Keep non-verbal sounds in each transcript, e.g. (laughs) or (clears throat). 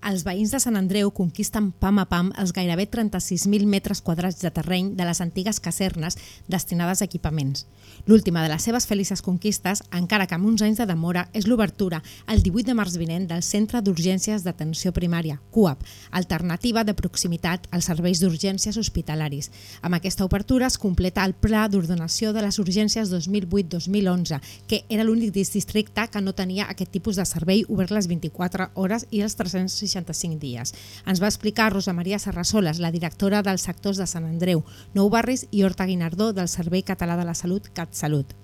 Els veïns de Sant Andreu conquisten pam a pam els gairebé 36.000 metres quadrats de terreny de les antigues casernes destinades a equipaments. L'última de les seves felices conquistes, encara que amb uns anys de demora, és l'obertura el 18 de març vinent del Centre d'Urgències d'Atenció Primària, CUAP, alternativa de proximitat als serveis d'urgències hospitalaris. Amb aquesta obertura es completa el Pla d'Ordenació de les Urgències 2008-2011, que era l'únic districte que no tenia aquest tipus de servei obert les 24 hores i els 365 dies. Ens va explicar Rosa Maria Serrasoles, la directora dels sectors de Sant Andreu, Nou Barris i Horta Guinardó del Servei Català de la Salut, CatSalut.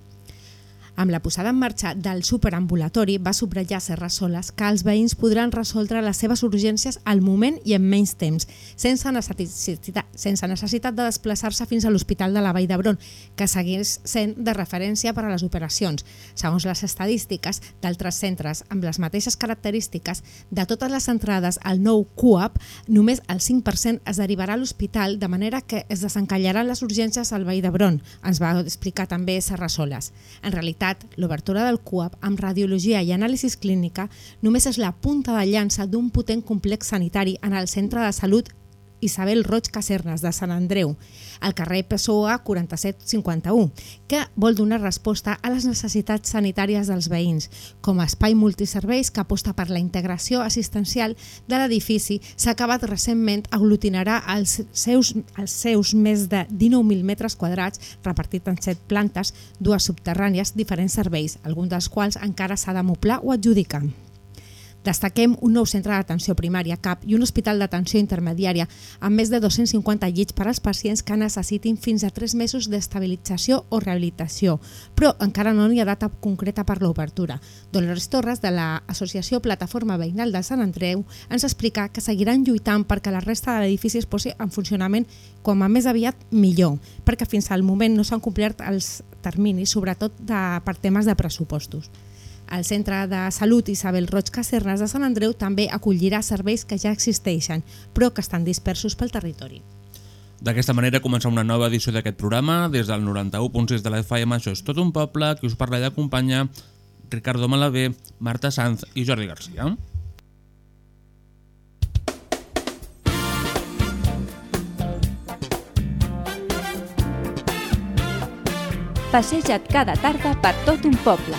Amb la posada en marxa del superambulatori va subratllar Serra Soles que els veïns podran resoldre les seves urgències al moment i en menys temps, sense necessitat, sense necessitat de desplaçar-se fins a l'Hospital de la Vall d'Hebron, que segueix sent de referència per a les operacions. Segons les estadístiques d'altres centres amb les mateixes característiques, de totes les entrades al nou CUAP, només el 5% es derivarà a l'hospital, de manera que es desencallaran les urgències al Vall d'Hebron, ens va explicar també Serra Soles. En realitat, l'obertura del CUAP amb radiologia i anàlisis clínica només és la punta de llança d'un potent complex sanitari en el centre de salut Isabel Roig Casernes, de Sant Andreu, al carrer Pessoa 4751, que vol donar resposta a les necessitats sanitàries dels veïns. Com a espai multiserveis que aposta per la integració assistencial de l'edifici, s'ha acabat recentment aglutinarà els seus, els seus més de 19.000 metres quadrats repartit en 7 plantes, dues subterrànies, diferents serveis, alguns dels quals encara s'ha de moblar o adjudicar. Destaquem un nou centre d'atenció primària, CAP, i un hospital d'atenció intermediària amb més de 250 llits per als pacients que necessitin fins a 3 mesos d'estabilització o rehabilitació, però encara no hi ha data concreta per l'obertura. Dolores Torres, de l'Associació Plataforma Veïnal de Sant Andreu, ens explica que seguiran lluitant perquè la resta de l'edifici es posi en funcionament com a més aviat millor, perquè fins al moment no s'han complert els terminis, sobretot de, per temes de pressupostos. El Centre de Salut Isabel Roig Casernes de Sant Andreu també acollirà serveis que ja existeixen, però que estan dispersos pel territori. D'aquesta manera comença una nova edició d'aquest programa. Des del 91.6 de la FM, això és tot un poble, que us parla i acompanya Ricardo Malavé, Marta Sanz i Jordi Garcia. Passeja't cada tarda per tot un poble,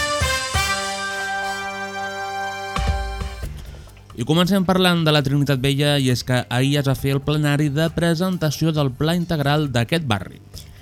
I comencem parlant de la Trinitat Vella i és que ahir es va fer el plenari de presentació del Pla Integral d'aquest barri.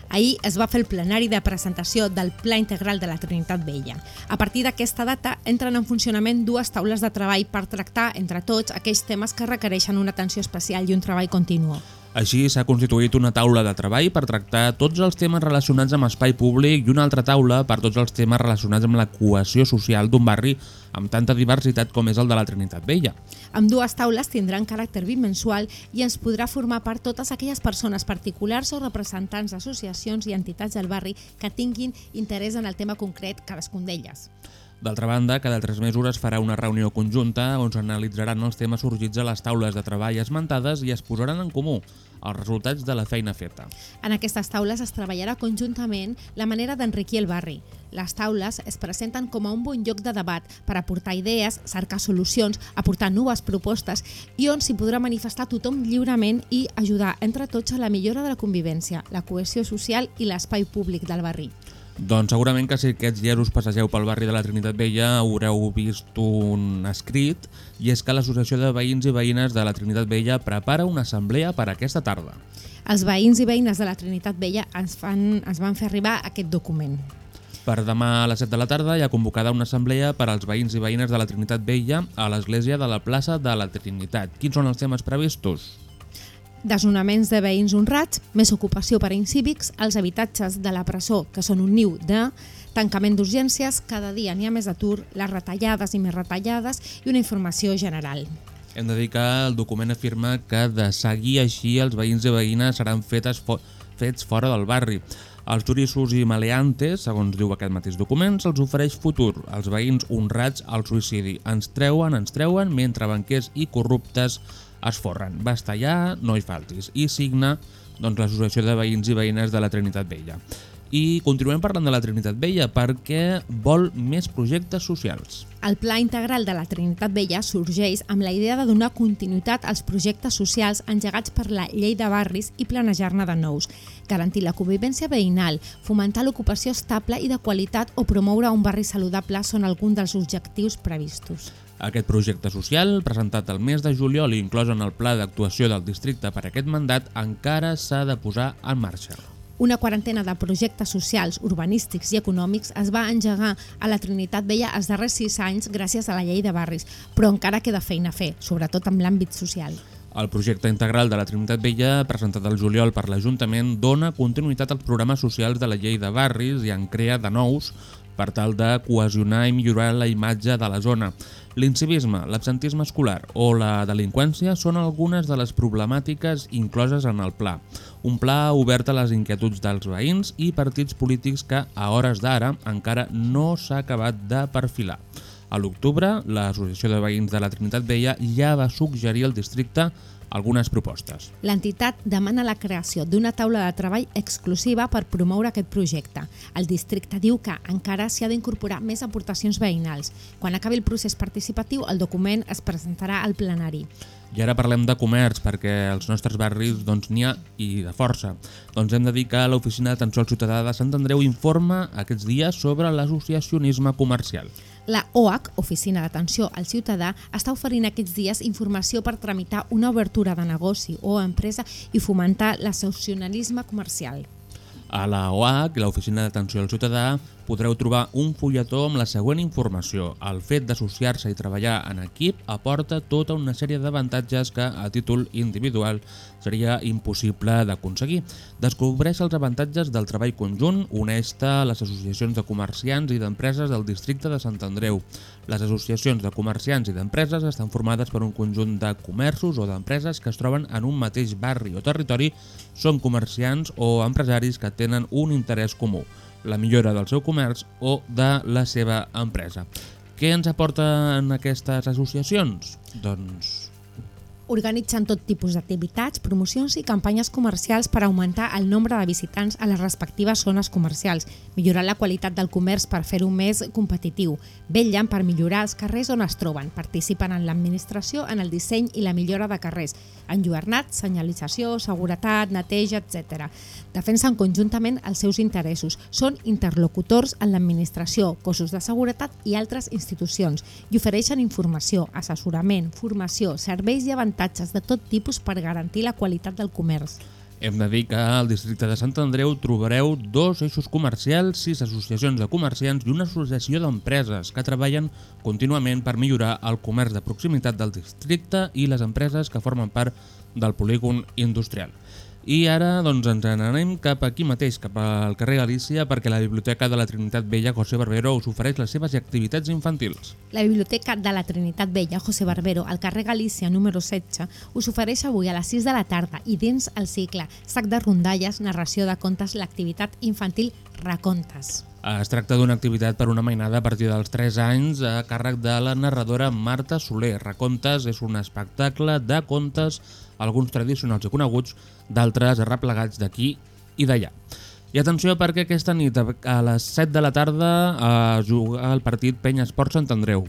Ahir es va fer el plenari de presentació del Pla Integral de la Trinitat Vella. A partir d'aquesta data entren en funcionament dues taules de treball per tractar, entre tots, aquells temes que requereixen una atenció especial i un treball continu. Així s'ha constituït una taula de treball per tractar tots els temes relacionats amb espai públic i una altra taula per tots els temes relacionats amb la cohesió social d'un barri amb tanta diversitat com és el de la Trinitat Vella. Amb dues taules tindran caràcter bimensual i ens podrà formar part totes aquelles persones particulars o representants d'associacions i entitats del barri que tinguin interès en el tema concret cadascun d'elles. D'altra banda, cada tres mesos es farà una reunió conjunta on s'analitzaran els temes sorgits a les taules de treball esmentades i es posaran en comú els resultats de la feina feta. En aquestes taules es treballarà conjuntament la manera d'enriquir el barri. Les taules es presenten com a un bon lloc de debat per aportar idees, cercar solucions, aportar noves propostes i on s'hi podrà manifestar tothom lliurement i ajudar entre tots a la millora de la convivència, la cohesió social i l'espai públic del barri. Doncs segurament que si aquests dies us passegeu pel barri de la Trinitat Vella haureu vist un escrit i és que l'Associació de Veïns i Veïnes de la Trinitat Vella prepara una assemblea per aquesta tarda. Els veïns i veïnes de la Trinitat Vella ens, fan, ens van fer arribar aquest document. Per demà a les 7 de la tarda hi ha convocada una assemblea per als veïns i veïnes de la Trinitat Vella a l'església de la plaça de la Trinitat. Quins són els temes previstos? Desnonaments de veïns honrats, més ocupació per a incívics, els habitatges de la presó, que són un niu de tancament d'urgències, cada dia n'hi ha més atur, les retallades i més retallades i una informació general. Hem de dir que el document afirma que de seguir així els veïns i veïnes seran fetes fo fets fora del barri. Els turissos i maleantes, segons diu aquest mateix document, se'ls ofereix futur. Els veïns honrats al suïcidi. Ens treuen, ens treuen, mentre banquers i corruptes es forren. Basta ja, no hi faltis. I signa doncs, l'Associació de Veïns i Veïnes de la Trinitat Vella. I continuem parlant de la Trinitat Vella perquè vol més projectes socials. El Pla Integral de la Trinitat Vella sorgeix amb la idea de donar continuïtat als projectes socials engegats per la Llei de Barris i planejar-ne de nous, garantir la convivència veïnal, fomentar l'ocupació estable i de qualitat o promoure un barri saludable són alguns dels objectius previstos. Aquest projecte social, presentat el mes de juliol i inclòs en el pla d'actuació del districte per aquest mandat, encara s'ha de posar en marxa. Una quarantena de projectes socials, urbanístics i econòmics es va engegar a la Trinitat Vella els darrers sis anys gràcies a la llei de barris, però encara queda feina a fer, sobretot amb l'àmbit social. El projecte integral de la Trinitat Vella, presentat el juliol per l'Ajuntament, dona continuïtat als programes socials de la llei de barris i en crea de nous per tal de cohesionar i millorar la imatge de la zona. L'incivisme, l'absentisme escolar o la delinqüència són algunes de les problemàtiques incloses en el pla. Un pla obert a les inquietuds dels veïns i partits polítics que, a hores d'ara, encara no s'ha acabat de perfilar. A l'octubre, l'Associació de Veïns de la Trinitat Vella ja va suggerir al districte algunes propostes. L'entitat demana la creació d'una taula de treball exclusiva per promoure aquest projecte. El districte diu que encara s'hi ha d'incorporar més aportacions veïnals. Quan acabi el procés participatiu, el document es presentarà al plenari. I ara parlem de comerç, perquè als nostres barris doncs, n'hi ha i de força. Doncs hem de dir que l'Oficina d'Atenció al Ciutadà de Sant Andreu informa aquests dies sobre l'associacionisme comercial. La OAC, Oficina d'Atenció al Ciutadà, està oferint aquests dies informació per tramitar una obertura de negoci o empresa i fomentar l'associacionalisme comercial. A la OAC, l'Oficina d'Atenció al Ciutadà, podreu trobar un fulletó amb la següent informació. El fet d'associar-se i treballar en equip aporta tota una sèrie d'avantatges que, a títol individual, seria impossible d'aconseguir. Descobreix els avantatges del treball conjunt, uneix-te a les associacions de comerciants i d'empreses del districte de Sant Andreu. Les associacions de comerciants i d'empreses estan formades per un conjunt de comerços o d'empreses que es troben en un mateix barri o territori, són comerciants o empresaris que tenen un interès comú, la millora del seu comerç o de la seva empresa. Què ens aporten aquestes associacions? Doncs Organitzen tot tipus d'activitats, promocions i campanyes comercials per augmentar el nombre de visitants a les respectives zones comercials, millorar la qualitat del comerç per fer-ho més competitiu, vetllen per millorar els carrers on es troben, participen en l'administració en el disseny i la millora de carrers, enlluernat, senyalització, seguretat, neteja, etc. Defensen conjuntament els seus interessos, són interlocutors en l'administració, cossos de seguretat i altres institucions i ofereixen informació, assessorament, formació, serveis i avantatges de tot tipus per garantir la qualitat del comerç. Hem de dir que al districte de Sant Andreu trobareu dos eixos comercials, sis associacions de comerciants i una associació d'empreses que treballen contínuament per millorar el comerç de proximitat del districte i les empreses que formen part del polígon industrial. I ara doncs, ens n'anem cap aquí mateix, cap al carrer Galícia, perquè la Biblioteca de la Trinitat Vella José Barbero us ofereix les seves activitats infantils. La Biblioteca de la Trinitat Vella José Barbero al carrer Galícia número 16 us ofereix avui a les 6 de la tarda i dins el cicle Sac de rondalles, narració de contes, l'activitat infantil Racontes. Es tracta d'una activitat per una mainada a partir dels 3 anys a càrrec de la narradora Marta Soler. Racontes és un espectacle de contes, alguns tradicionals i coneguts, d'altres arreplegats d'aquí i d'allà. I atenció perquè aquesta nit a les 7 de la tarda es juga el partit Penya Esport Sant Andreu.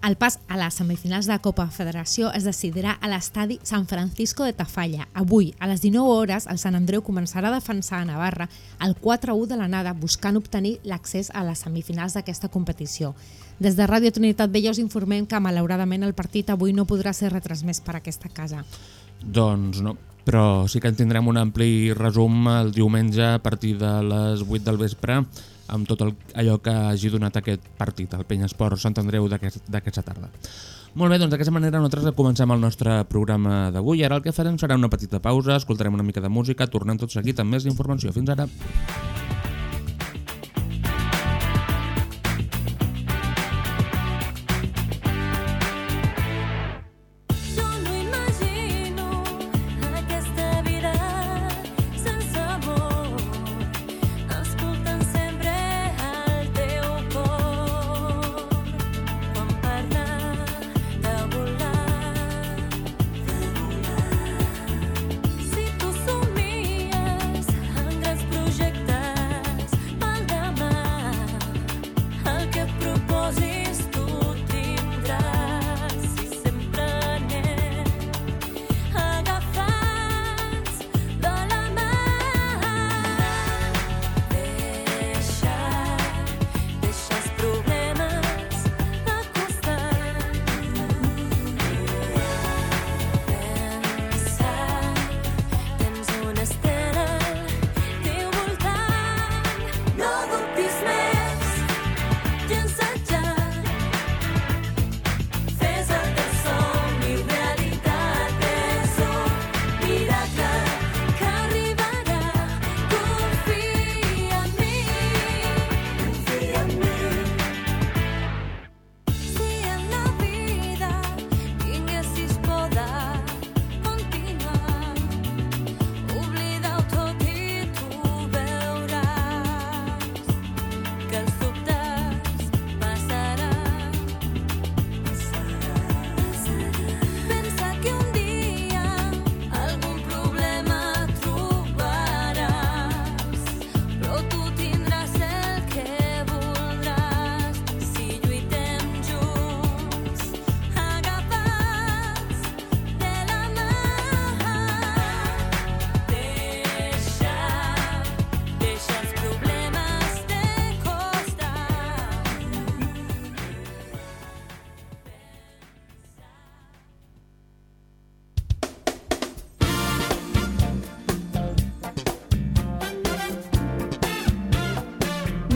El pas a les semifinals de Copa Federació es decidirà a l'estadi San Francisco de Tafalla. Avui, a les 19 hores, el Sant Andreu començarà a defensar a Navarra el 4-1 de l'anada buscant obtenir l'accés a les semifinals d'aquesta competició. Des de Ràdio Trinitat Vella us informem que malauradament el partit avui no podrà ser retransmès per aquesta casa. Doncs no. Però sí que en tindrem un ampli resum el diumenge a partir de les 8 del vespre amb tot el, allò que hagi donat aquest partit, el Penyesport Sant Andreu d'aquest- d'aquesta tarda. Molt bé, doncs d'aquesta manera nosaltres comencem el nostre programa d'avui. Ara el que farem serà una petita pausa, escoltarem una mica de música, tornem tot seguit amb més informació. Fins ara.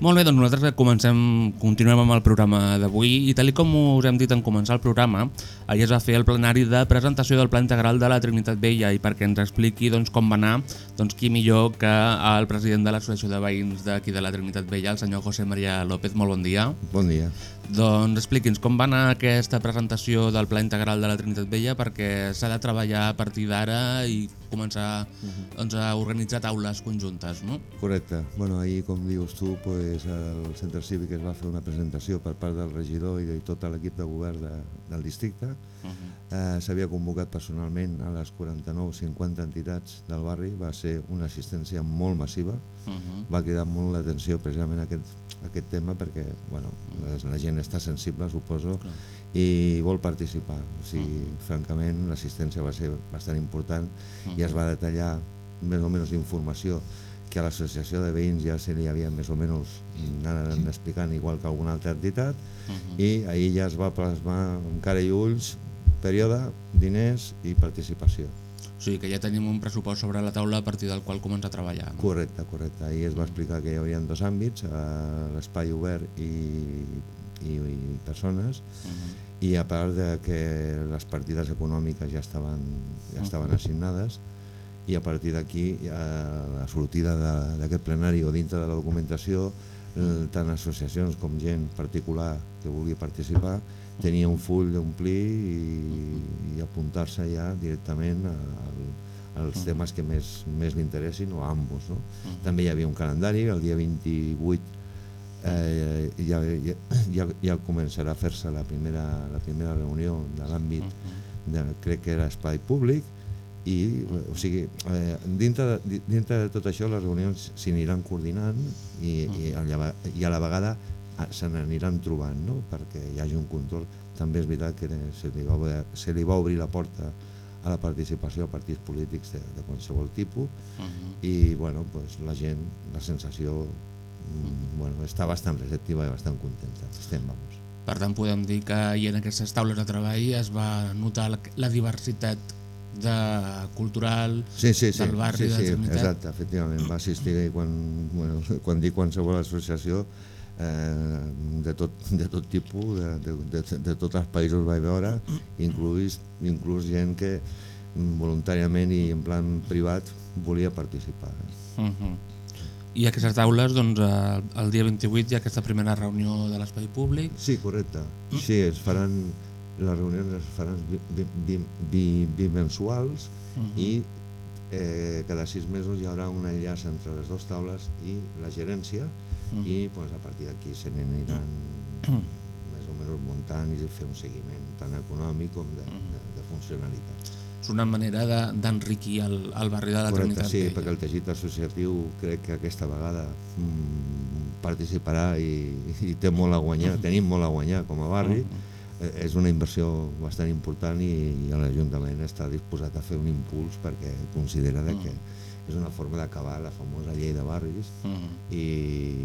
Molt bé, doncs nosaltres comencem, continuem amb el programa d'avui i tal com us hem dit en començar el programa, ahir es va fer el plenari de presentació del Pla Integral de la Trinitat Vella i perquè ens expliqui doncs, com va anar, doncs qui millor que el president de l'Associació de Veïns d'aquí de la Trinitat Vella, el senyor José María López. Molt bon dia. Bon dia. Doncs expliqui'ns com va anar aquesta presentació del Pla Integral de la Trinitat Vella perquè s'ha de treballar a partir d'ara i començar doncs, a organitzar taules conjuntes, no? Correcte. Bueno, ahir, com dius tu, pues, al centre cívic es va fer una presentació per part del regidor i de tot l'equip de govern de, del districte. eh, S'havia convocat personalment a les 49-50 entitats del barri. Va ser una assistència molt massiva. Va cridar molt l'atenció precisament a aquest, a aquest tema perquè bueno, la, la gent està sensible, suposo, i vol participar. O sigui, francament, l'assistència va ser bastant important i es va detallar més o menys informació que a l'associació de veïns ja se li havia més o menys anat explicant igual que alguna altra entitat i ahir ja es va plasmar amb cara i ulls període, diners i participació. O sigui que ja tenim un pressupost sobre la taula a partir del qual començar a treballar. No? Correcte, correcte. Ahir es va explicar que hi haurien dos àmbits, eh, l'espai obert i, i, i persones, i a part de que les partides econòmiques ja estaven, ja estaven assignades, i a partir d'aquí, a la sortida d'aquest plenari o dintre de la documentació, eh, tant associacions com gent particular que vulgui participar, tenia un full d'omplir i, i apuntar-se ja directament a, a, als temes que més, més li interessin o a ambos. No? També hi havia un calendari, el dia 28 eh, ja, ja, ja, ja començarà a fer-se la, primera, la primera reunió de l'àmbit, de, crec que era espai públic, i o sigui, eh, dintre, de, dintre de tot això les reunions s'aniran coordinant i, i, a la, i a la vegada ah, se n'aniran trobant no? perquè hi hagi un control també és veritat que se li va, se li va obrir la porta a la participació a partits polítics de, de qualsevol tipus Uh -huh. i bueno, pues, la gent, la sensació mm, bueno, està bastant receptiva i bastant contenta. Estem, vamos. Per tant, podem dir que i en aquestes taules de treball es va notar la, la diversitat de cultural Sí, sí, sí, del barri sí, de sí Trinitat. exacte, efectivament, va assistir quan, bueno, (laughs) quan dic qualsevol associació eh, de, tot, de tot tipus, de, de, de, de tots els països vaig veure, inclús, inclús gent que mm, voluntàriament i en plan privat volia participar. Eh? Uh -huh. I aquestes taules, doncs, el, el dia 28 hi ha aquesta primera reunió de l'espai públic. Sí, correcte. Sí, es faran, les reunions es faran bi, bi, bi, bimensuals Uh -huh. i eh, cada sis mesos hi haurà un enllaç entre les dues taules i la gerència Mhm. i pues, a partir d'aquí se n'aniran més o menys muntant i fer un seguiment tant econòmic com de, Mhm. de, de funcionalitat. És una manera de- d'enriquir el, el barri de la Correcte, Trinitat sí, perquè el teixit associatiu crec que aquesta vegada mm, participarà i, i té molt a guanyar, tenim molt a guanyar com a barri, Eh, és una inversió bastant important i, i l'Ajuntament està disposat a fer un impuls perquè considera de que és una forma d'acabar la famosa llei de barris Uh -huh. i,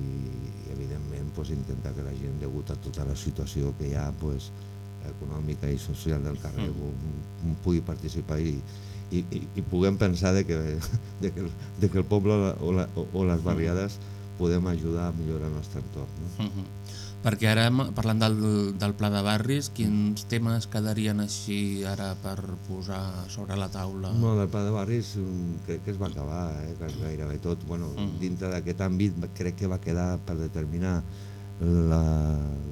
evidentment pues, intentar que la gent, degut a tota la situació que hi ha pues, econòmica i social del carrer, mm. pugui participar i, i, i, i puguem pensar de que, (laughs) de que, el- de que el poble o, la, o, o les barriades podem ajudar a millorar el nostre entorn. No? Uh -huh. Perquè ara, parlant del, del pla de barris, quins temes quedarien així ara per posar sobre la taula? No, del pla de barris mm, crec que es va acabar, eh, gairebé tot. Bueno, Mm. Dintre d'aquest àmbit crec que va quedar per determinar la,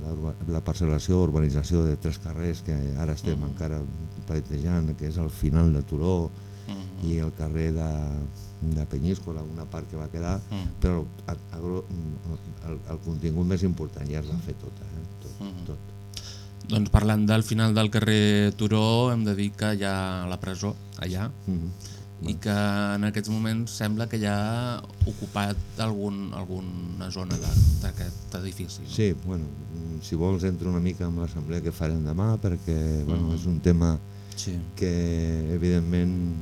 la, la parcel·lació o urbanització de tres carrers que ara estem Mm. encara plantejant, que és el final de Turó Uh i el carrer de, de Penyíscola, una part que va quedar, Mm. però a, a, mm, el, el contingut més important ja es va fer tot. Eh? tot, Mm. tot. Doncs parlant del final del carrer Turó, hem de dir que hi ha la presó allà Mm. i que en aquests moments sembla que ja ha ocupat algun, alguna zona d'aquest edifici. No? Sí, bueno, mm, si vols entro una mica amb l'assemblea que farem demà perquè bueno, Mhm. és un tema Sí. que evidentment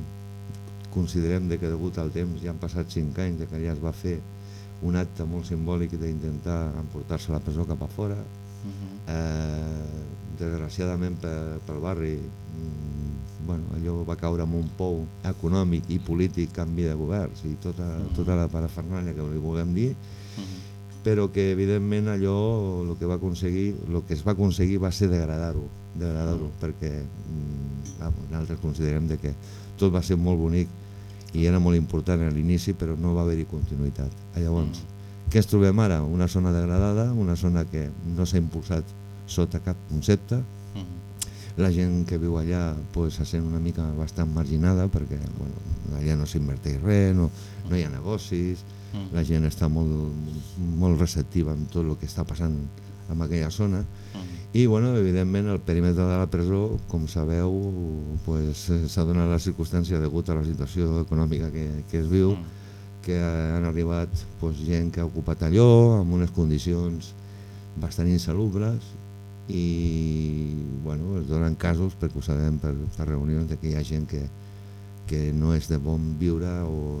considerem de que degut al temps ja han passat 5 anys de que ja es va fer un acte molt simbòlic d'intentar emportar-se la presó cap a fora Uh -huh. eh, desgraciadament pel, pel barri mm, bueno, allò va caure en un pou econòmic i polític canvi de governs i tota, tota la parafernàlia que li vulguem dir Uh -huh. però que evidentment allò el que va aconseguir el que es va aconseguir va ser degradar-ho degradar-ho perquè mm, nosaltres considerem de que tot va ser molt bonic i era molt important a l'inici però no va haver-hi continuïtat Ah, llavors, què ens trobem ara? una zona degradada una zona que no s'ha impulsat sota cap concepte -huh. la gent que viu allà pues, se sent una mica bastant marginada perquè bueno, allà no s'inverteix res, no, no hi ha negocis, Mm. la gent està molt, molt receptiva amb tot el que està passant en aquella zona -huh. I bueno, evidentment el perímetre de la presó com sabeu pues, s'ha donat la circumstància degut a la situació econòmica que, que es viu Mm. que han arribat pues, gent que ha ocupat allò amb unes condicions bastant insalubres i bueno, es donen casos perquè ho sabem per, per reunions de que hi ha gent que, que no és de bon viure o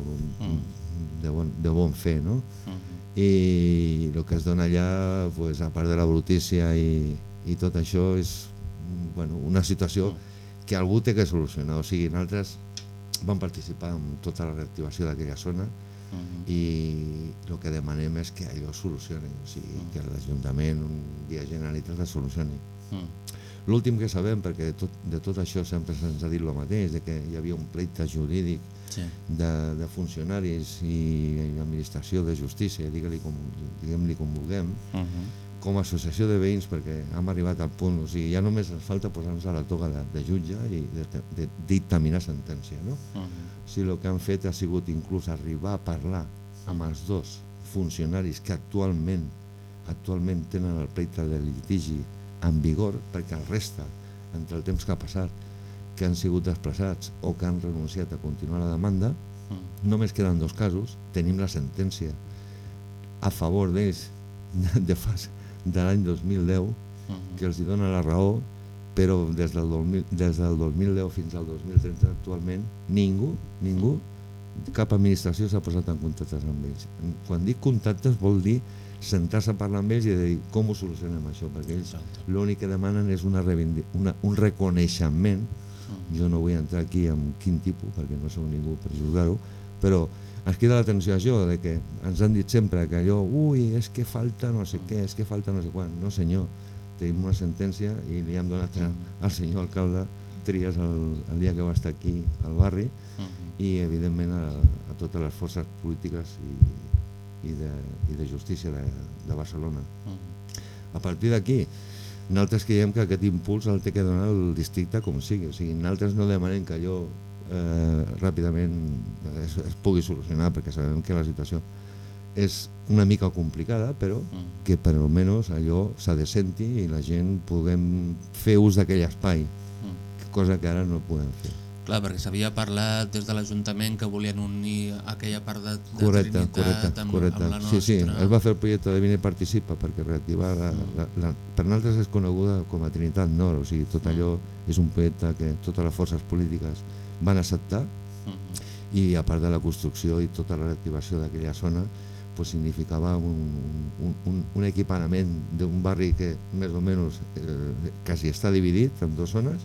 de, bon, de bon fer no? Uh -huh. i el que es dona allà pues, a part de la brutícia i, i tot això és bueno, una situació que algú té que solucionar o sigui, nosaltres vam participar en tota la reactivació d'aquella zona Uh -huh. i el que demanem és que allò solucioni, o sigui, que l'Ajuntament un dia Generalitat la solucioni. Uh -huh. L'últim que sabem, perquè de tot, de tot això sempre se'ns ha dit el mateix, de que hi havia un pleite jurídic Sí. de, de funcionaris i, i administració de justícia, digue-li com, diguem-li com vulguem, Uh -huh. Com a associació de veïns, perquè hem arribat al punt, o sigui, ja només ens falta posar-nos a la toga de, de jutge i de, de, de dictaminar sentència, no? Uh -huh. si el que han fet ha sigut inclús arribar a parlar amb els dos funcionaris que actualment actualment tenen el pleite de litigi en vigor perquè el resta, entre el temps que ha passat que han sigut desplaçats o que han renunciat a continuar la demanda Uh només queden dos casos tenim la sentència a favor d'ells de, de, fa, de l'any 2010 -huh. que els hi dona la raó però des del, 2000, des del 2010 fins al 2013 actualment ningú, ningú, cap administració s'ha posat en contactes amb ells. Quan dic contactes vol dir sentar-se a parlar amb ells i dir com ho solucionem això, perquè ells l'únic que demanen és una, una, un reconeixement, jo no vull entrar aquí amb quin tipus, perquè no sou ningú per juzgar-ho, però ens crida l'atenció això, de que ens han dit sempre que allò, ui, és que falta no sé què, és que falta no sé quan. No senyor, tenim una sentència i li hem donat al senyor alcalde Trias el, el dia que va estar aquí al barri i evidentment a, a totes les forces polítiques i, i, de, i de justícia de, de Barcelona. A partir d'aquí, nosaltres creiem que aquest impuls el té que donar el districte com sigui, o sigui, nosaltres no demanem que allò eh, ràpidament es, es pugui solucionar perquè sabem que la situació és una mica complicada, però que per almenys allò s'adecenti i la gent puguem fer ús d'aquell espai, cosa que ara no podem fer. Clar, perquè s'havia parlat des de l'Ajuntament que volien unir aquella part de, de Correcte, Trinitat correcte, amb, correcte. amb la Sí, nostra. sí, es va fer el projecte de Vine Participa perquè reactivar la, la, la, per nosaltres és coneguda com a Trinitat Nord, o sigui, tot allò és un projecte que totes les forces polítiques van acceptar. I a part de la construcció i tota la reactivació d'aquella zona pues, significava un, un, un, un equiparament d'un barri que més o menys eh, quasi està dividit en dues zones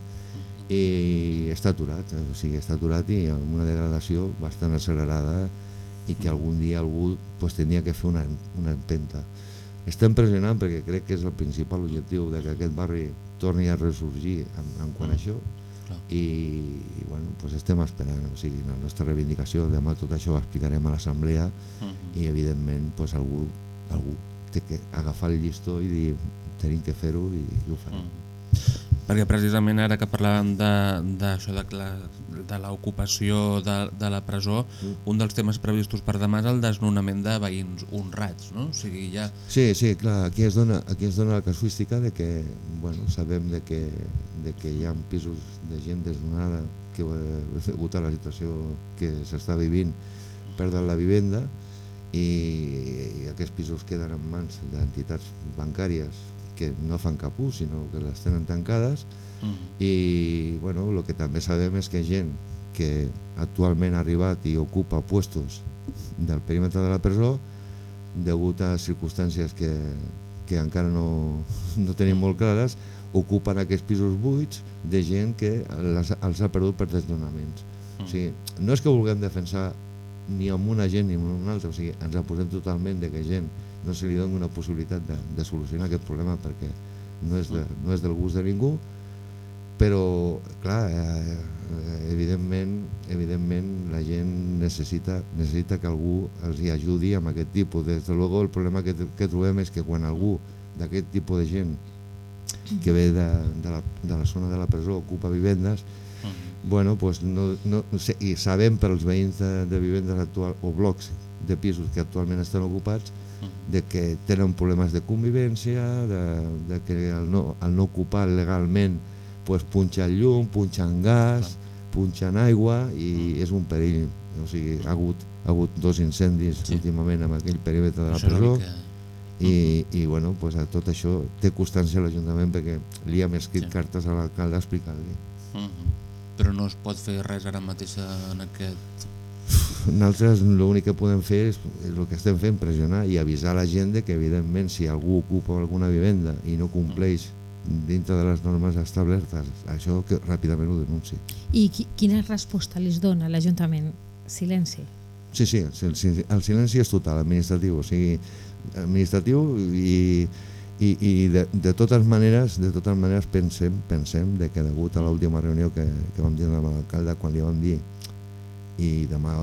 i està aturat, eh, o sigui, està aturat i amb una degradació bastant accelerada i que algun dia algú pues, tenia que fer una, una empenta. Estem pressionant perquè crec que és el principal objectiu de que aquest barri torni a ressorgir en, en quant a això i, i bueno, pues estem esperant, o sigui, la nostra reivindicació, demà tot això ho explicarem a l'assemblea i evidentment pues, algú, algú té que agafar el llistó i dir tenim que fer-ho i, i ho farem. Perquè precisament ara que parlàvem de- d'això de, de, la- de l'ocupació de, de la presó, un dels temes previstos per demà és el desnonament de veïns honrats, no? O sigui, ja... Sí, sí, clar, aquí es dona, aquí es dona la casuística de que, bueno, sabem de que, de que hi ha pisos de gent desnonada que eh, degut a la situació que s'està vivint perden la vivenda i, i aquests pisos queden en mans d'entitats bancàries que no fan cap ús, sinó que les tenen tancades. I bueno, el que també sabem és que gent que actualment ha arribat i ocupa puestos del perímetre de la presó degut a circumstàncies que, que encara no, no tenim molt clares ocupen aquests pisos buits de gent que les, els ha perdut per desnonaments. O sigui, no és que vulguem defensar ni amb una gent ni amb una altra, o sigui, ens aposem totalment de que gent no se li doni una possibilitat de, de solucionar aquest problema perquè no és, de, no és del gust de ningú, però clar, eh, eh, evidentment, evidentment la gent necessita, necessita que algú els hi ajudi amb aquest tipus. Des de luego el problema que, que trobem és que quan algú d'aquest tipus de gent que ve de, de, la, de la zona de la presó ocupa vivendes, bueno, pues no, no, i sabem per als veïns de, de vivendes actual o blocs de pisos que actualment estan ocupats de que tenen problemes de convivència, de, de que al no, al no ocupar legalment pues, punxen llum, punxen gas, punxen aigua i és un perill. O sigui, ha hagut, ha hagut dos incendis sí. últimament amb aquell perímetre de la Això el presó que- i, i bueno, pues, a tot això té constància l'Ajuntament perquè li hem escrit Sí. cartes a l'alcalde explicant-li. Mhm. Però no es pot fer res ara mateix en aquest... Nosaltres l'únic que podem fer és, el que estem fent, pressionar i avisar la gent que evidentment si algú ocupa alguna vivenda i no compleix dintre de les normes establertes, això que ràpidament ho denunci. I qui, quina resposta li dona l'Ajuntament? Silenci. Sí, sí, el, el silenci és total, administratiu, o sigui, administratiu i, i, i de, de totes maneres de totes maneres pensem, pensem de que degut a l'última reunió que, que vam dir amb l'alcalde quan li vam dir i demà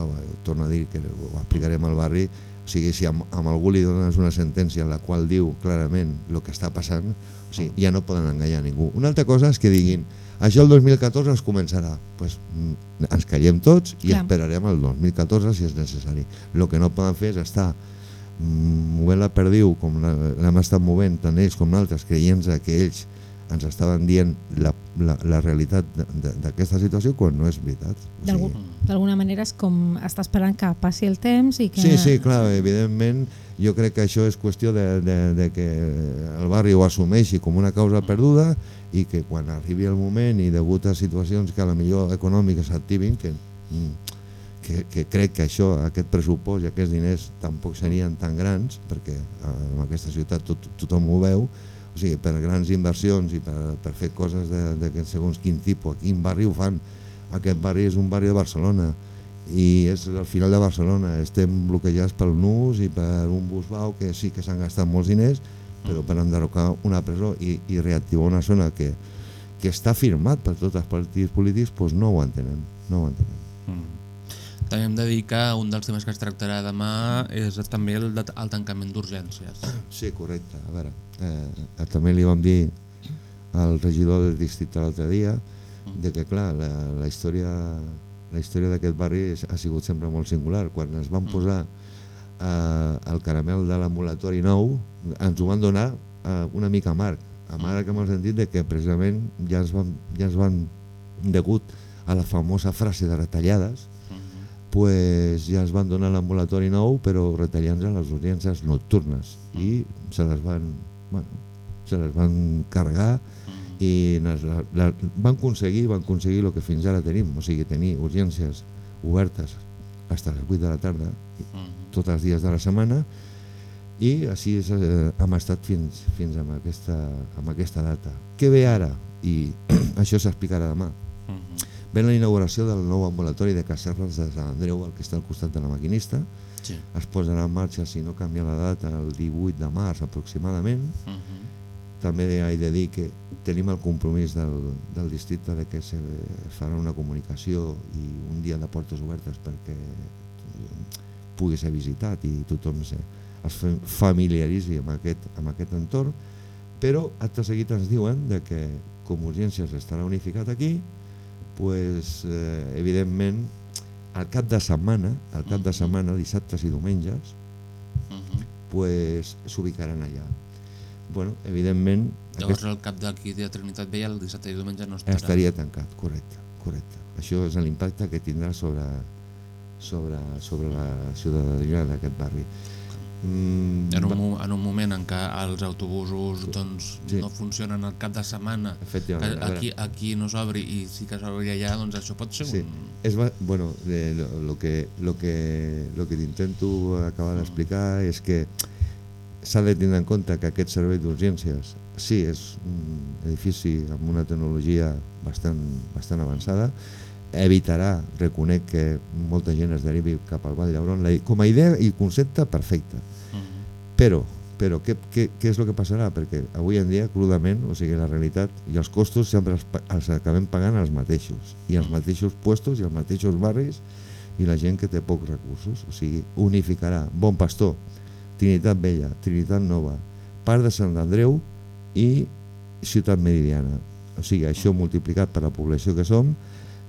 torno a dir que ho explicarem al barri o sigui, si amb, amb algú li dones una sentència en la qual diu clarament el que està passant, o sigui, ja no poden enganyar ningú. Una altra cosa és que diguin això el 2014 es començarà. Pues, mm, ens callem tots i Clar. esperarem el 2014 si és necessari. El que no poden fer és estar mm, movent la perdiu com l'hem estat movent tant ells com nosaltres, creient que ells ens estaven dient la, la, la realitat d'aquesta situació quan no és veritat. O D'algú- D'alguna manera és com està esperant que passi el temps i que... Sí, sí, clar, evidentment jo crec que això és qüestió de, de, de que el barri ho assumeixi com una causa perduda i que quan arribi el moment i degut a situacions que a la millor econòmiques s'activin, que, mm, que, que crec que això, aquest pressupost i aquests diners tampoc serien tan grans, perquè eh, en aquesta ciutat tot, tothom ho veu, o sigui, per grans inversions i per, per fer coses de- d'aquest segons quin tipus, a quin barri ho fan. Aquest barri és un barri de Barcelona, i és al final de Barcelona estem bloquejats pel NUS i per un bus bau que sí que s'han gastat molts diners però per enderrocar una presó i, i reactivar una zona que, que està firmat per tots els partits polítics doncs no ho entenen, no ho entenen. Mm. També hem de dir que un dels temes que es tractarà demà és també el, de, el tancament d'urgències. Sí, correcte. A veure, eh, també li vam dir al regidor del districte l'altre dia de que clar, la, la història la història d'aquest barri és- ha sigut sempre molt singular. Quan es van posar eh, el caramel de l'ambulatori nou, ens ho van donar eh, una mica amarg. Amarg en el sentit de que precisament ja ens van, ja ens van degut a la famosa frase de retallades, pues ja ens van donar l'ambulatori nou però retallant-se les urgències nocturnes. I se les van, bueno, se les van carregar i les, la, van aconseguir van aconseguir el que fins ara tenim o sigui, tenir urgències obertes fins a les 8 de la tarda tots els dies de la setmana i així és, eh, hem estat fins, fins amb, aquesta, amb aquesta data. Què ve ara? i (clears throat) això s'explicarà demà ve la inauguració del nou ambulatori de Cacerres de Sant Andreu, el que està al costat de la maquinista. Sí. Es posarà en marxa, si no canvia la data, el 18 de març aproximadament. També he de dir que tenim el compromís del, del districte de que se farà una comunicació i un dia de portes obertes perquè pugui ser visitat i tothom se, es fa- familiaritzi amb aquest, amb aquest entorn, però acte seguit ens diuen de que com urgències estarà unificat aquí, pues, eh, evidentment al cap de setmana, al cap de setmana, dissabtes i diumenges, pues, s'ubicaran allà. Bueno, evidentment, Llavors aquest el cap d'aquí de Trinitat Vella el dissabte i diumenge no estarà. estaria tancat, correcte, correcte. Això és l'impacte que tindrà sobre, sobre, sobre la ciutadania d'aquest barri. Mm, En un, en un moment en què els autobusos doncs, Sí. no funcionen al cap de setmana, que aquí, aquí no s'obri i sí que s'obri allà, doncs això pot ser Sí. un... Va, bueno, eh, lo, lo que, lo que, lo que t'intento acabar d'explicar és que s'ha de tenir en compte que aquest servei d'urgències sí, és un edifici amb una tecnologia bastant, bastant avançada evitarà, reconec que molta gent es derivi cap al Vall d'Hebron La- com a idea i concepte perfecte però, però què, què, què és el que passarà? Perquè avui en dia, crudament, o sigui, la realitat i els costos sempre els, els acabem pagant els mateixos, i els mateixos puestos i els mateixos barris i la gent que té pocs recursos. O sigui, unificarà Bon Pastor, Trinitat Vella, Trinitat Nova, part de Sant Andreu i Ciutat Meridiana. O sigui, això multiplicat per la població que som,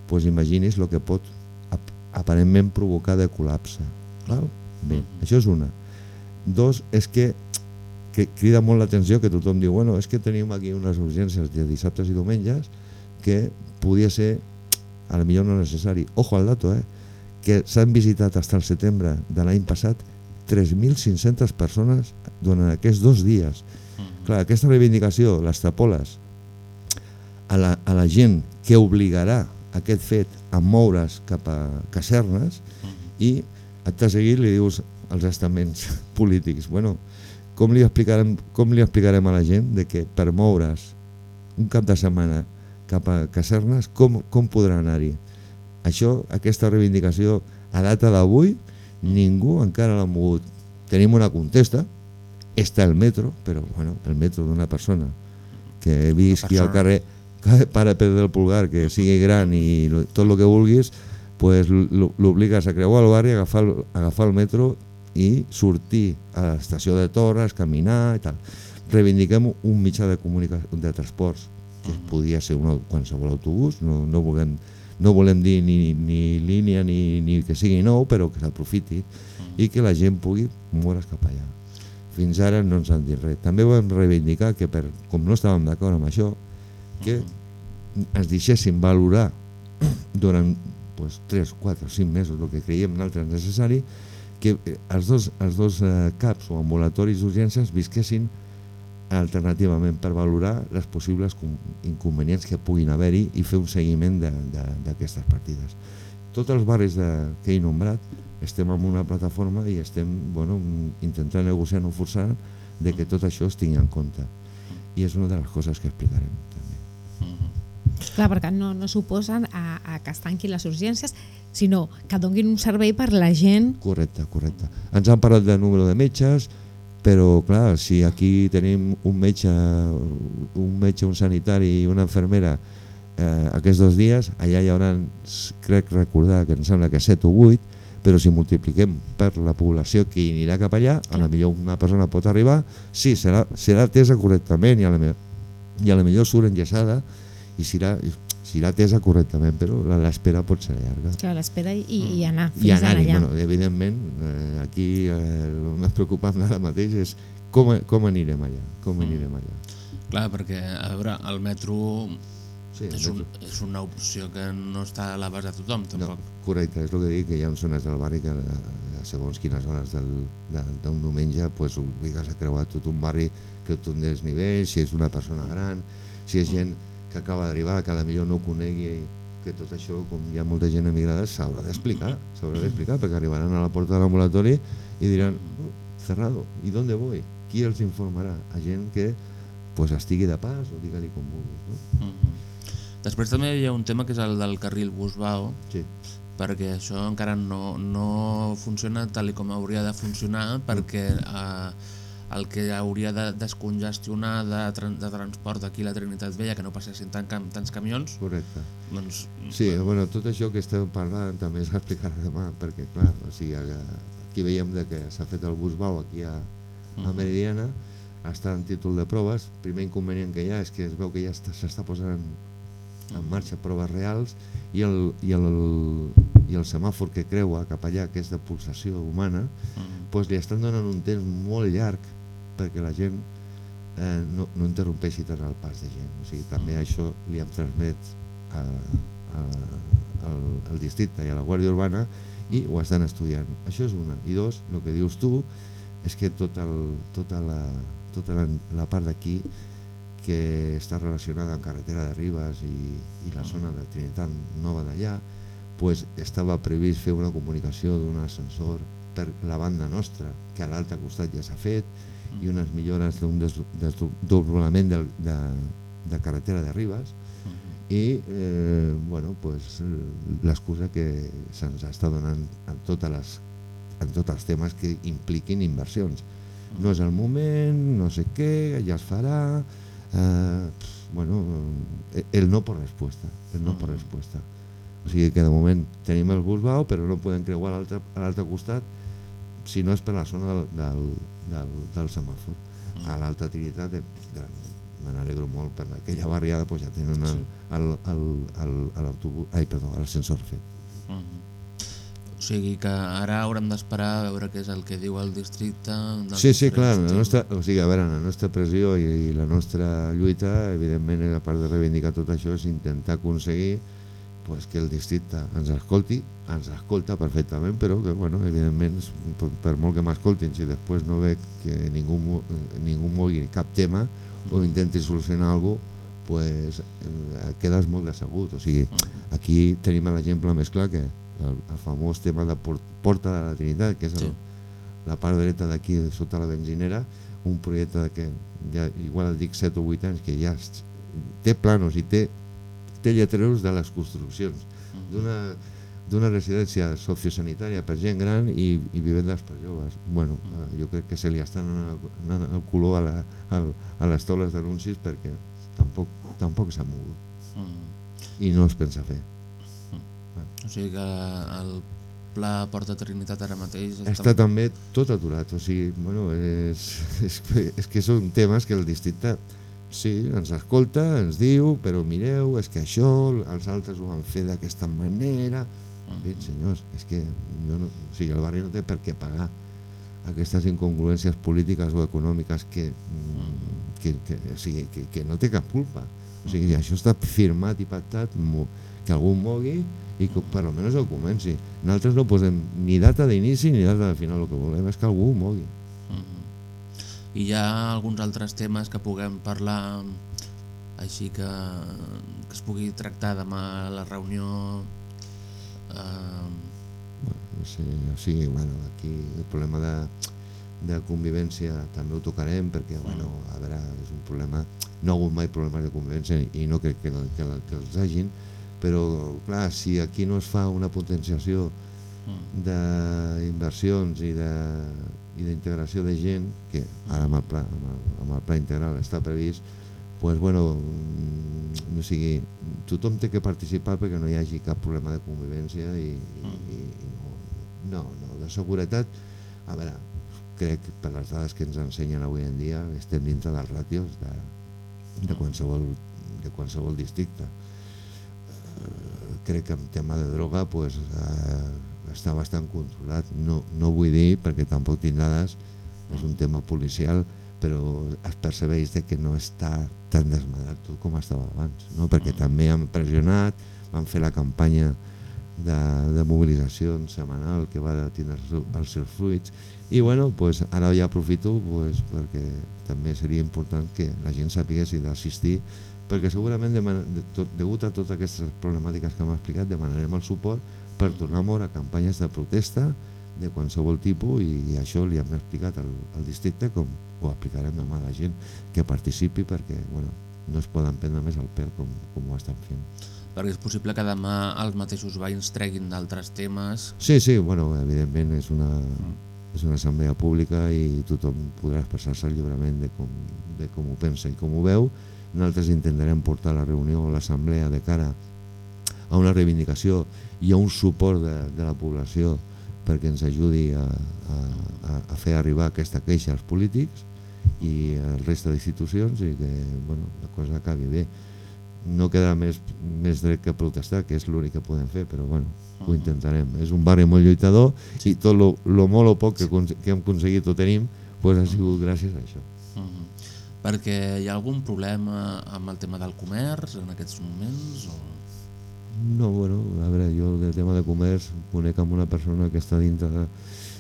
doncs imagini's el que pot ap aparentment provocar de col·lapse. Val? Bé, això és una. Dos, és que, que crida molt l'atenció que tothom diu, bueno, és que tenim aquí unes urgències de dissabtes i diumenges que podia ser, a lo millor no necessari. Ojo al dato, eh? que s'han visitat fins al setembre de l'any passat 3.500 persones durant aquests dos dies. Clar, aquesta reivindicació l'extrapoles a la, a la gent que obligarà aquest fet a moure's cap a casernes i acte seguit li dius als estaments (laughs) polítics bueno, com li, explicarem, com li explicarem a la gent de que per moure's un cap de setmana cap a casernes com, com podrà anar-hi això, aquesta reivindicació a data d'avui ningú encara l'ha mogut tenim una contesta està el metro, però bueno, el metro d'una persona que visqui al persona. carrer que para perdre el pulgar, que sigui gran i tot el que vulguis, pues l'obligues a creuar el barri, agafar el, agafar el metro i sortir a l'estació de Torres, caminar i tal. Reivindiquem un mitjà de comunicació de transports que podia ser un, qualsevol autobús, no, no, volem, no volem dir ni, ni línia ni, ni que sigui nou, però que s'aprofiti i que la gent pugui moure's cap allà. Fins ara no ens han dit res. També vam reivindicar que per, com no estàvem d'acord amb això, que ens deixessin valorar durant pues, 3, 4, 5 mesos el que creiem nosaltres necessari que eh, els dos, els dos eh, CAPs o ambulatoris d'urgències visquessin alternativament per valorar les possibles inconvenients que puguin haver-hi i fer un seguiment d'aquestes partides. Tots els barris de, que he nombrat estem en una plataforma i estem bueno, intentant negociar, no forçar, de que tot això es tingui en compte. I és una de les coses que explicarem. Clar, perquè no, no suposen a, a que es tanquin les urgències, sinó que donguin un servei per la gent Correcte, correcte. Ens han parlat de número de metges, però clar, si aquí tenim un metge, un metge, un sanitari i una infermera eh, aquests dos dies, allà hi haurà, crec recordar que em sembla que 7 o 8, però si multipliquem per la població que anirà cap allà, a la millor una persona pot arribar, sí, serà, serà atesa correctament i a la, i a la millor surt enllaçada i serà, serà atesa correctament, però la- l'espera pot ser llarga. Que l'espera i, i anar i fins anar-hi, allà. bueno, evidentment eh, aquí eh, el més preocupant ara mateix és com, com anirem allà com anirem allà. Clar, perquè, a veure, el metro sí, és, un, és una opció que no està a l'abast de tothom, no, tampoc. correcte, és el que dic que hi ha zones del barri que eh, a segons quines hores de- d'un diumenge pues, obligues a creuar tot un barri que tot un desnivell, si és una persona gran si és gent que acaba d'arribar que millor no conegui que tot això, com hi ha molta gent emigrada, s'haurà d'explicar, s'haurà d'explicar, perquè arribaran a la porta de l'ambulatori i diran, "Oh, cerrado, ¿y dónde voy? Qui els informarà? A gent que pues, estigui de pas o digue-li com vulguis. No? Mhm. Després també hi ha un tema que és el del carril Busbao, Sí. perquè això encara no, no funciona tal i com hauria de funcionar, perquè eh, el que hauria de descongestionar de, tran de transport aquí a la Trinitat Vella, que no passessin tant cam tants camions, Correcte. doncs... Sí, bueno, tot això que esteu parlant també s'explicarà demà, perquè clar, o sigui, aquí veiem de que s'ha fet el bus bau aquí a, a Meridiana, està en títol de proves, primer inconvenient que hi ha és que es veu que ja està- s'està posant en marxa proves reals i el, i, el, i el semàfor que creua cap allà, que és de pulsació humana, Mm. doncs li estan donant un temps molt llarg perquè la gent eh, no, no interrompeixi tant el pas de gent. O sigui, també això li hem transmet a, a, al, al districte i a la Guàrdia Urbana i ho estan estudiant. Això és una. I dos, el que dius tu és que tot el, tota, la, tota la, la part d'aquí que està relacionada amb carretera de Ribes i, i la zona de Trinitat Nova d'allà, pues estava previst fer una comunicació d'un ascensor per la banda nostra, que a l'altre costat ja s'ha fet, i unes millores d'un des- desdoblament de, de, de carretera de Ribes, i eh, bueno, pues, l'excusa que se'ns està donant en, totes les, en tots els temes que impliquin inversions. No és el moment, no sé què, ja es farà... Eh, bueno, eh, el no per resposta, el no per resposta. O sigui que de moment tenim el bus bau, però no podem creuar a l'altre costat si no és per la zona del, del, del, del semàfor. A l'Alta Trinitat, eh, de- me n'alegro molt per aquella barriada, doncs ja tenen el, el, el, el, el autobús, ai, perdó, l'ascensor fet. Mhm. O sigui que ara haurem d'esperar a veure què és el que diu el districte... Sí, sí, clar, la nostra, o sigui, a veure, la nostra pressió i, i la nostra lluita, evidentment, a part de reivindicar tot això, és intentar aconseguir pues, que el districte ens escolti, ens escolta perfectament, però que, bueno, evidentment, per, per molt que m'escoltin, si després no veig que ningú, ningú mogui cap tema o intenti solucionar alguna cosa, pues, eh, quedes molt decebut. O sigui, aquí tenim l'exemple més clar que el, el famós tema de Port, Porta de la Trinitat, que és el, Sí. la part dreta d'aquí sota la benzinera, un projecte que ja, igual dic 7 o 8 anys que ja té planos i té, té lletreros de les construccions d'una residència sociosanitària per gent gran i, i vivendes per joves. Bueno, eh, jo crec que se li estan anant el color a, la, a, les taules d'anuncis perquè tampoc, tampoc s'ha mogut Mhm. i no es pensa fer. O sigui que el pla Porta Trinitat ara mateix Està també tot aturat, o sigui, bueno, és, és, que- és que són temes que el districte sí, ens escolta, ens diu, però mireu, és que això, els altres ho van fer d'aquesta manera. En fi, senyors, és que jo no, o sigui, el barri no té per què pagar aquestes incongruències polítiques o econòmiques que, mm, que, que, o sigui, que, que no té cap culpa. O sigui, això està firmat i pactat, que algú mogui i que per almenys ho comenci. Nosaltres no posem ni data d'inici ni data de final, el que volem és que algú mogui. I hi ha alguns altres temes que puguem parlar així que, que es pugui tractar demà a la reunió eh, No sé, o sigui, bueno, aquí el problema de, de convivència també ho tocarem perquè, bueno, a veure, és un problema, no ha hagut mai problemes de convivència i no crec que, que, que els hagin, però clar, si aquí no es fa una potenciació d'inversions i de i d'integració de gent que ara amb el pla, amb el, amb el pla integral està previst pues bueno, mm, o sigui, tothom té que participar perquè no hi hagi cap problema de convivència i, i, i, i no, no, no, de seguretat. A veure, crec que per les dades que ens ensenyen avui en dia estem dintre dels ràtios de, de, qualsevol, de qualsevol districte. Eh, crec que en tema de droga pues, eh, està bastant controlat. No, no vull dir perquè tampoc tinc dades és un tema policial però es percebeix de que no està tan desmadrat tot com estava abans no? perquè també han pressionat van fer la campanya de, de mobilització setmanal que va tindre els seus- els seus fruits. I bueno, pues, ara ja aprofito pues, perquè també seria important que la gent sapigués d'assistir perquè segurament deman- de tot, degut a totes aquestes problemàtiques que hem explicat demanarem el suport per tornar a moure campanyes de protesta de qualsevol tipus i, i això li hem explicat al, al districte com ho aplicarem demà a la gent que participi perquè bueno, no es poden prendre més el pèl com, com ho estan fent. perquè és possible que demà els mateixos veïns treguin d'altres temes Sí, sí, bueno, evidentment és una, és una assemblea pública i tothom podrà expressar-se lliurement de com, de com ho pensa i com ho veu. Nosaltres intentarem portar la reunió o l'assemblea de cara a una reivindicació i a un suport de, de la població perquè ens ajudi a, a, a- a fer arribar aquesta queixa als polítics i al resta d'institucions i que bueno, la cosa acabi bé. No queda més, més dret que protestar, que és l'únic que podem fer, però bueno, ho intentarem. És un barri molt lluitador i tot lo, lo molt o poc que, que hem aconseguit o tenim pues, ha sigut gràcies a això. Mhm. perquè hi ha algun problema amb el tema del comerç en aquests moments o... No, bueno, a veure, jo del tema de comerç conec amb una persona que està dintre de...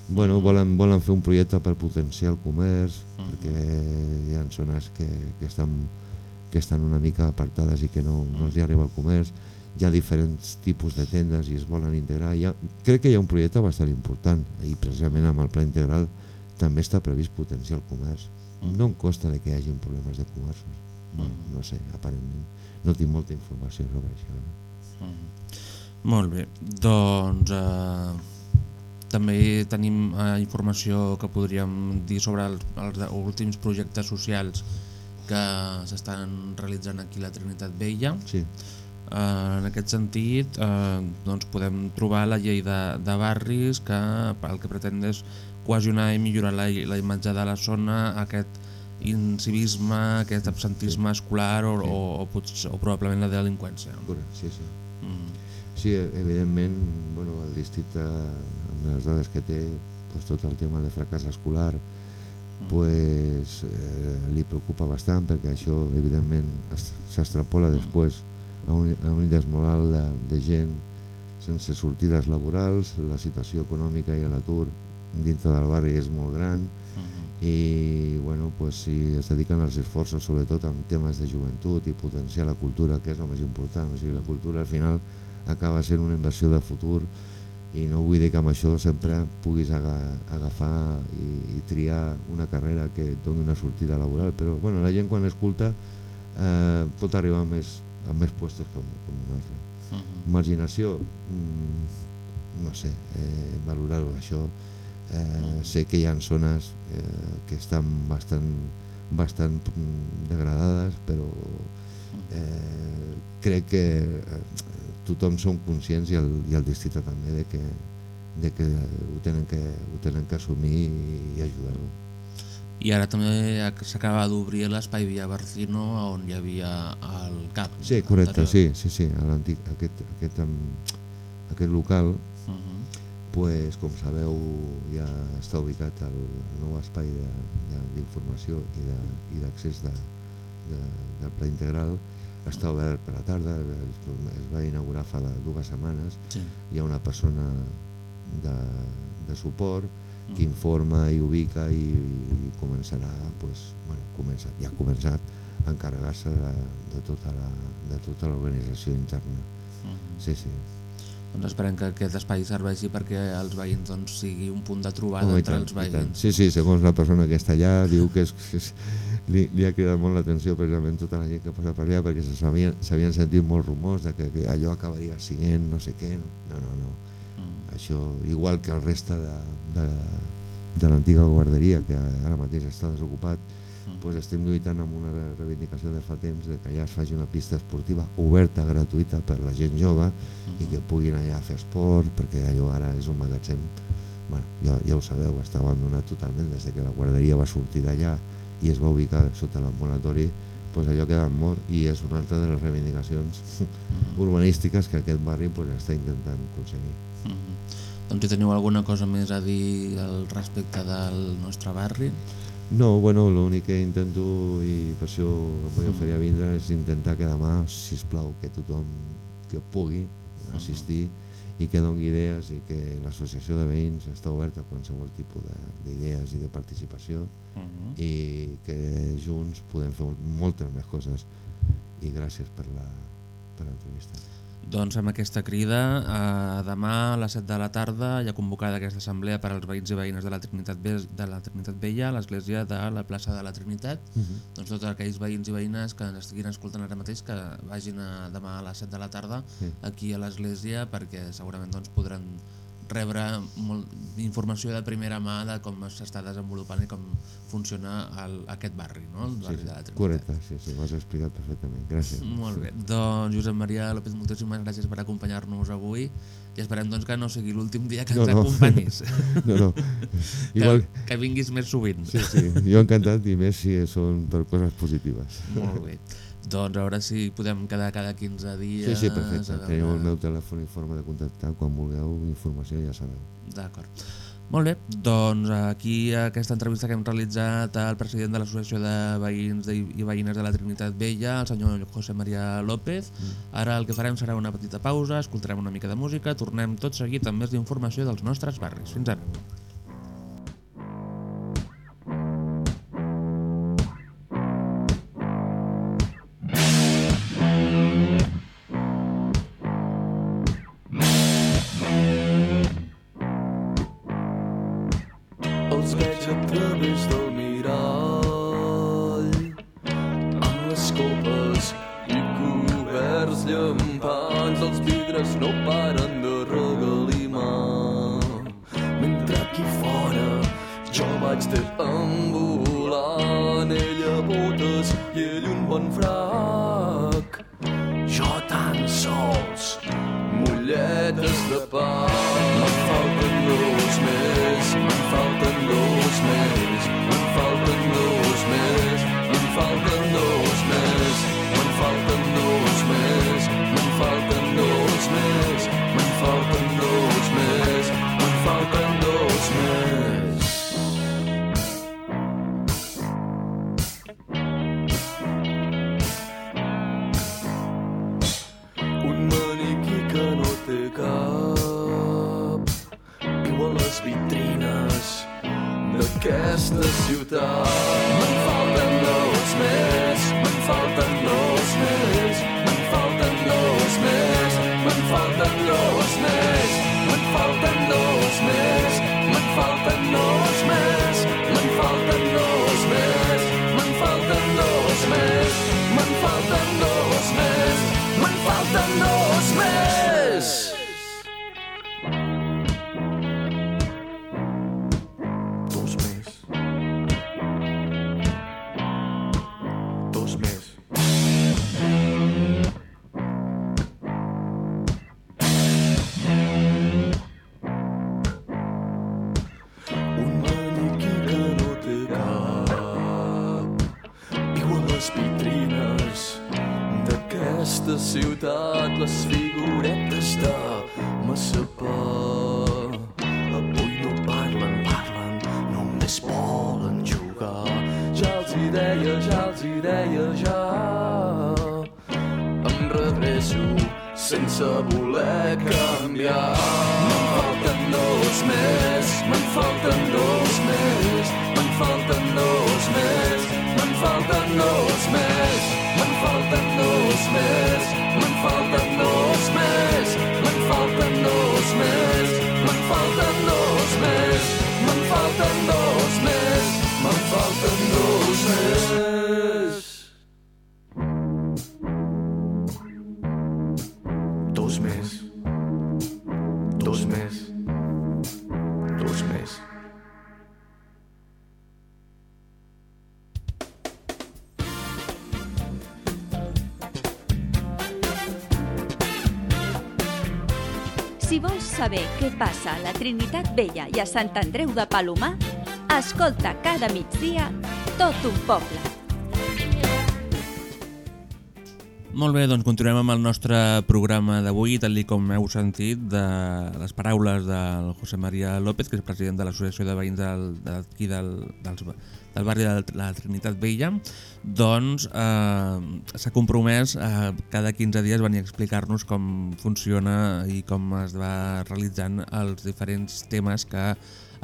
Bueno, volen, volen fer un projecte per potenciar el comerç, perquè hi ha zones que, que, estan, que estan una mica apartades i que no, no els hi arriba el comerç. Hi ha diferents tipus de tendes i es volen integrar. Hi ha, crec que hi ha un projecte bastant important i precisament amb el pla integral també està previst potenciar el comerç. No em costa de que hi hagi problemes de comerços. No, no sé, aparentment. No tinc molta informació sobre això. Eh? Molt bé, doncs eh, també tenim eh, informació que podríem dir sobre els, els últims projectes socials que s'estan realitzant aquí a la Trinitat Vella. Sí. Eh, en aquest sentit, eh, doncs podem trobar la llei de, de barris que el que pretén és cohesionar i millorar la, la imatge de la zona, aquest incivisme, aquest absentisme escolar o, o, o, potser, o probablement la delinqüència. Sí, sí. Mm. Sí, evidentment, bueno, el districte, amb les dades que té, doncs tot el tema de fracàs escolar, pues, eh, li preocupa bastant perquè això, evidentment, es- s'extrapola després a un, a un desmoral de, de gent sense sortides laborals, la situació econòmica i l'atur dintre del barri és molt gran i bueno, pues, si es dediquen els esforços sobretot en temes de joventut i potenciar la cultura, que és el més important, o sigui, la cultura al final acaba sent una inversió de futur i no vull dir que amb això sempre puguis aga agafar i, i triar una carrera que et doni una sortida laboral, però bueno, la gent quan escolta eh, pot arribar a més, a més puestos com, com un altre. Marginació, mm, no sé, eh, valorar-ho això. Eh, sé que hi ha zones eh, que estan bastant, bastant degradades, però eh, crec que eh, tothom som conscients i el, i el districte també de que, de que ho tenen que, ho tenen que assumir i, i ajudar-lo. I ara també ac- s'acaba d'obrir l'espai Via Barcino on hi havia el CAP. Sí, correcte, anterior. sí, sí, sí, aquest, aquest, aquest local, Mhm. Pues, com sabeu, ja està ubicat al nou espai d'informació i d'accés de, de, del pla integral. està obert per la tarda, es, es va inaugurar fa dues setmanes, Sí. hi ha una persona de, de suport Mm. que informa i ubica i, i començarà, pues, bueno, comença, ja ha començat a encarregar-se de, de tota la- de tota l'organització interna. Mhm. Sí, sí. Doncs esperem que aquest espai serveixi perquè els veïns doncs, sigui un punt de trobada i entre tant, els veïns. Sí, sí, segons la persona que està allà, diu que, és, que és, li, li ha cridat molt l'atenció precisament tota la gent que passa per allà perquè se s'havien sentit molts rumors de que, que allò acabaria siguent no sé què. No, no, no. Mm. Això, igual que el reste de, de, de l'antiga guarderia, que ara mateix està desocupat, Mm. doncs estem lluitant amb una re- reivindicació de fa temps de que ja es faci una pista esportiva oberta, gratuïta per la gent jove i que puguin allà fer esport, perquè allò ara és un magatzem, bueno, ja, ja ho sabeu, està abandonat totalment des de que la guarderia va sortir d'allà i es va ubicar sota l'ambulatori, doncs allò queda mort i és una altra de les reivindicacions urbanístiques que aquest barri doncs, està intentant aconseguir. Mhm. Doncs si teniu alguna cosa més a dir al respecte del nostre barri, No, bueno, l'únic que intento i per això em vull oferir a vindre és intentar que demà, si plau, que tothom que pugui assistir i que doni idees i que l'associació de veïns està oberta a qualsevol tipus de- d'idees i de participació Mhm. i que junts podem fer moltes més coses i gràcies per la per l'entrevista. Doncs amb aquesta crida, eh, demà a les 7 de la tarda hi ha convocada aquesta assemblea per als veïns i veïnes de la Trinitat, Ve de la Trinitat Vella a l'església de la plaça de la Trinitat. Doncs tots aquells veïns i veïnes que ens estiguin escoltant ara mateix que vagin a, demà a les 7 de la tarda Sí. aquí a l'església perquè segurament doncs, podran rebre molt, informació de primera mà de com s'està desenvolupant i com funciona el, aquest barri, no? el Sí, barri sí, de la Trinitat. correcte, sí, sí, ho has explicat perfectament. Gràcies. Molt bé, doncs Josep Maria López, moltíssimes gràcies per acompanyar-nos avui i esperem doncs, que no sigui l'últim dia que No, ens no. acompanyis. (laughs) No, no. Igual, que, que vinguis més sovint. sí, sí, jo encantat i més si són per coses positives. Molt bé. Doncs a veure si podem quedar cada 15 dies. Sí, sí, perfecte. Teniu el meu telèfon i forma de contactar. Quan vulgueu informació ja sabeu. D'acord. Molt bé, doncs aquí aquesta entrevista que hem realitzat al president de l'Associació de Veïns i Veïnes de la Trinitat Vella, el senyor José María López. Ara el que farem serà una petita pausa, escoltarem una mica de música, tornem tot seguit amb més d'informació dels nostres barris. Fins ara. D'aquesta ciutat les figuretes de massapà. Avui no parlen, parlen només volen jugar. Ja els hi deia, ja els hi deia ja. Sense voler canviar. Me'n falten dos més, me'n falten dos més, me'n falten dos més, me'n falten dos falten dos més, me'n falten dos més, me'n falten dos més, me'n falten dos més, me'n falten dos més, me'n falten dos més. Trinitat Vella i a Sant Andreu de Palomar, escolta cada migdia tot un poble. Molt bé, doncs continuem amb el nostre programa d'avui, tal com heu sentit de les paraules del José María López, que és president de l'Associació de Veïns del- d'aquí del, dels, del barri de la Trinitat Vella, doncs eh, s'ha compromès eh, cada 15 dies venir a explicar-nos com funciona i com es va realitzant els diferents temes que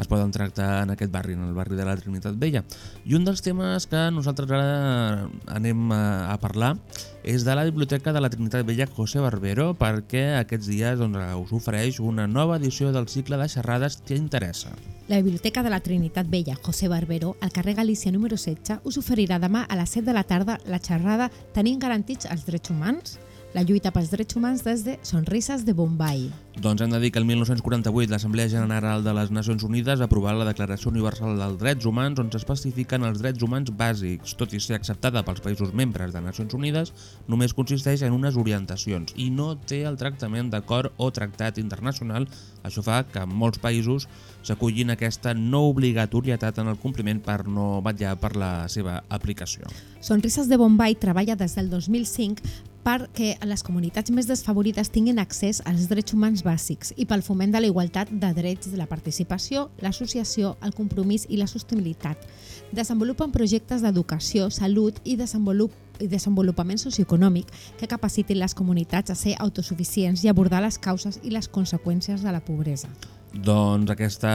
es poden tractar en aquest barri, en el barri de la Trinitat Vella. I un dels temes que nosaltres ara anem a, a parlar és de la Biblioteca de la Trinitat Vella José Barbero perquè aquests dies doncs, us ofereix una nova edició del cicle de xerrades que interessa. La Biblioteca de la Trinitat Vella José Barbero, al carrer Galícia número 16, us oferirà demà a les 7 de la tarda la xerrada Tenim garantits els drets humans? La lluita pels drets humans des de Sonrises de Bombay. Doncs hem de dir que el 1948 l'Assemblea General de les Nacions Unides ha aprovat la Declaració Universal dels Drets Humans on s'especifiquen els drets humans bàsics. Tot i ser acceptada pels països membres de Nacions Unides, només consisteix en unes orientacions i no té el tractament d'acord o tractat internacional. Això fa que molts països s'acullin aquesta no obligatorietat en el compliment per no vetllar per la seva aplicació. Sonrises de Bombay treballa des del 2005 perquè les comunitats més desfavorides tinguin accés als drets humans bàsics i pel foment de la igualtat de drets de la participació, l'associació, el compromís i la sostenibilitat. Desenvolupen projectes d'educació, salut i desenvolup i desenvolupament socioeconòmic que capacitin les comunitats a ser autosuficients i abordar les causes i les conseqüències de la pobresa. Doncs aquesta,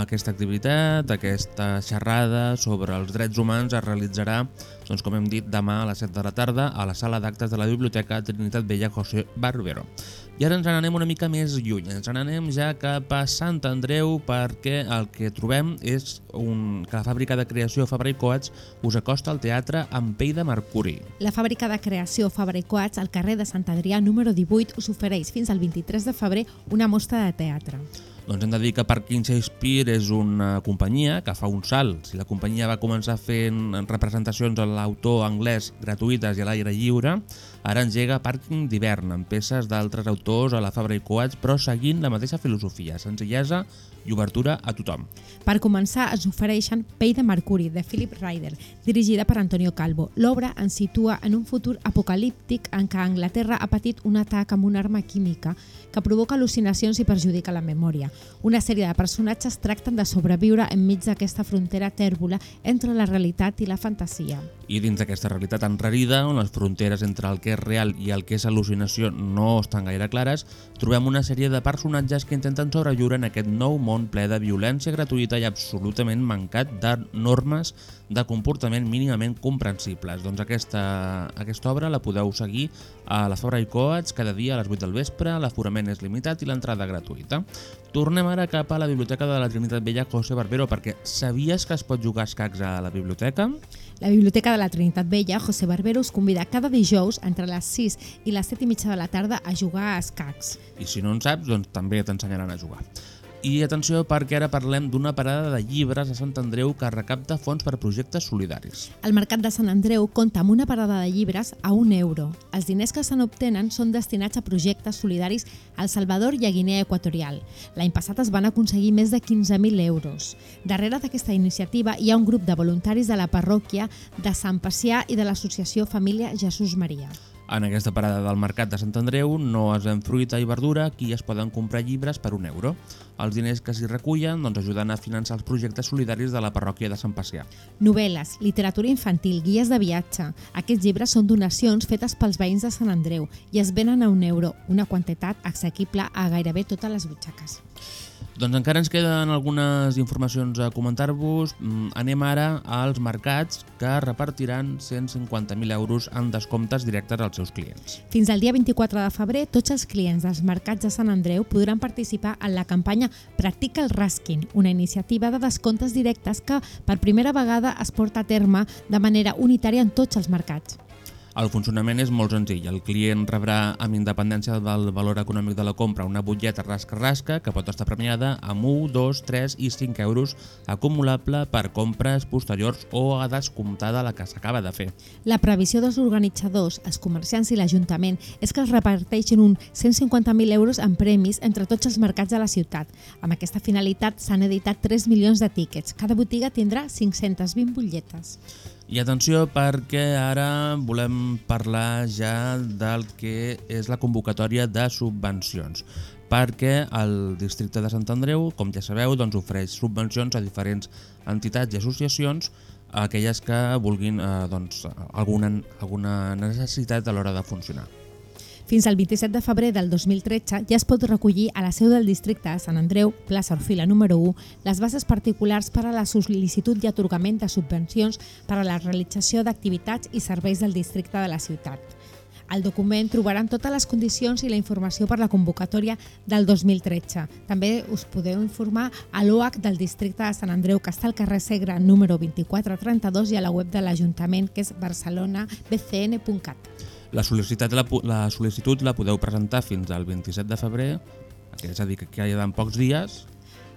aquesta activitat, aquesta xerrada sobre els drets humans es realitzarà, doncs com hem dit, demà a les 7 de la tarda a la sala d'actes de la Biblioteca Trinitat Vella José Barbero. I ara ens n'anem una mica més lluny, ens n'anem ja cap a Sant Andreu perquè el que trobem és un, que la fàbrica de creació Fabra i Coats us acosta al teatre amb pell de mercuri. La fàbrica de creació Fabra i Coats al carrer de Sant Adrià número 18 us ofereix fins al 23 de febrer una mostra de teatre. Doncs hem de dir que Parking Shakespeare és una companyia que fa un salt. Si la companyia va començar fent representacions a l'autor anglès gratuïtes i a l'aire lliure, ara engega Parking d'hivern amb peces d'altres autors a la Fabra i Coats, però seguint la mateixa filosofia, senzillesa i obertura a tothom. Per començar, es ofereixen Pell de Mercuri, de Philip Ryder, dirigida per Antonio Calvo. L'obra ens situa en un futur apocalíptic en què Anglaterra ha patit un atac amb una arma química que provoca al·lucinacions i perjudica la memòria. Una sèrie de personatges tracten de sobreviure enmig d'aquesta frontera tèrbola entre la realitat i la fantasia. I dins d'aquesta realitat enrarida, on les fronteres entre el que és real i el que és al·lucinació no estan gaire clares, trobem una sèrie de personatges que intenten sobreviure en aquest nou món ple de violència gratuïta i absolutament mancat de normes de comportament mínimament comprensibles. Doncs aquesta, aquesta obra la podeu seguir a la Fabra i Coats cada dia a les 8 del vespre, l'aforament és limitat i l'entrada gratuïta. Tornem ara cap a la Biblioteca de la Trinitat Vella José Barbero perquè sabies que es pot jugar a escacs a la biblioteca? La Biblioteca de la Trinitat Vella, José Barbero, us convida cada dijous entre les 6 i les 7 i mitja de la tarda a jugar a escacs. I si no en saps, doncs també t'ensenyaran a jugar. I atenció perquè ara parlem d'una parada de llibres a Sant Andreu que recapta fons per projectes solidaris. El Mercat de Sant Andreu compta amb una parada de llibres a un euro. Els diners que se n'obtenen són destinats a projectes solidaris al Salvador i a Guinea Equatorial. L'any passat es van aconseguir més de 15.000 euros. Darrere d'aquesta iniciativa hi ha un grup de voluntaris de la parròquia de Sant Pacià i de l'associació Família Jesús Maria. En aquesta parada del Mercat de Sant Andreu no es ven fruita i verdura, aquí es poden comprar llibres per un euro. Els diners que s'hi recullen doncs, ajuden a finançar els projectes solidaris de la parròquia de Sant Pacià. Novel·les, literatura infantil, guies de viatge. Aquests llibres són donacions fetes pels veïns de Sant Andreu i es venen a un euro, una quantitat assequible a gairebé totes les butxaques. Doncs encara ens queden algunes informacions a comentar-vos. Mm, Anem ara als mercats que repartiran 150.000 euros en descomptes directes als seus clients. Fins al dia 24 de febrer, tots els clients dels mercats de Sant Andreu podran participar en la campanya Practica el Raskin, una iniciativa de descomptes directes que per primera vegada es porta a terme de manera unitària en tots els mercats. El funcionament és molt senzill. El client rebrà, amb independència del valor econòmic de la compra, una butlleta rasca-rasca que pot estar premiada amb 1, 2, 3 i 5 euros acumulable per compres posteriors o a descomptar de la que s'acaba de fer. La previsió dels organitzadors, els comerciants i l'Ajuntament és que es reparteixin un 150.000 euros en premis entre tots els mercats de la ciutat. Amb aquesta finalitat s'han editat 3 milions de tíquets. Cada botiga tindrà 520 butlletes. I atenció perquè ara volem parlar ja del que és la convocatòria de subvencions perquè el districte de Sant Andreu, com ja sabeu, doncs ofereix subvencions a diferents entitats i associacions aquelles que vulguin eh, doncs, alguna, alguna necessitat a l'hora de funcionar. Fins al 27 de febrer del 2013 ja es pot recollir a la seu del districte de Sant Andreu, plaça Orfila número 1, les bases particulars per a la sol·licitud i atorgament de subvencions per a la realització d'activitats i serveis del districte de la ciutat. Al document trobaran totes les condicions i la informació per la convocatòria del 2013. També us podeu informar a l'OAC del districte de Sant Andreu, que està al carrer Segre número 2432 i a la web de l'Ajuntament, que és barcelonabcn.cat. La sol·licitud la, la sol·licitud la podeu presentar fins al 27 de febrer, és a dir, que queden pocs dies,